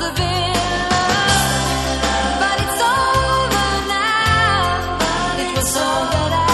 But it's over now. It was all that I.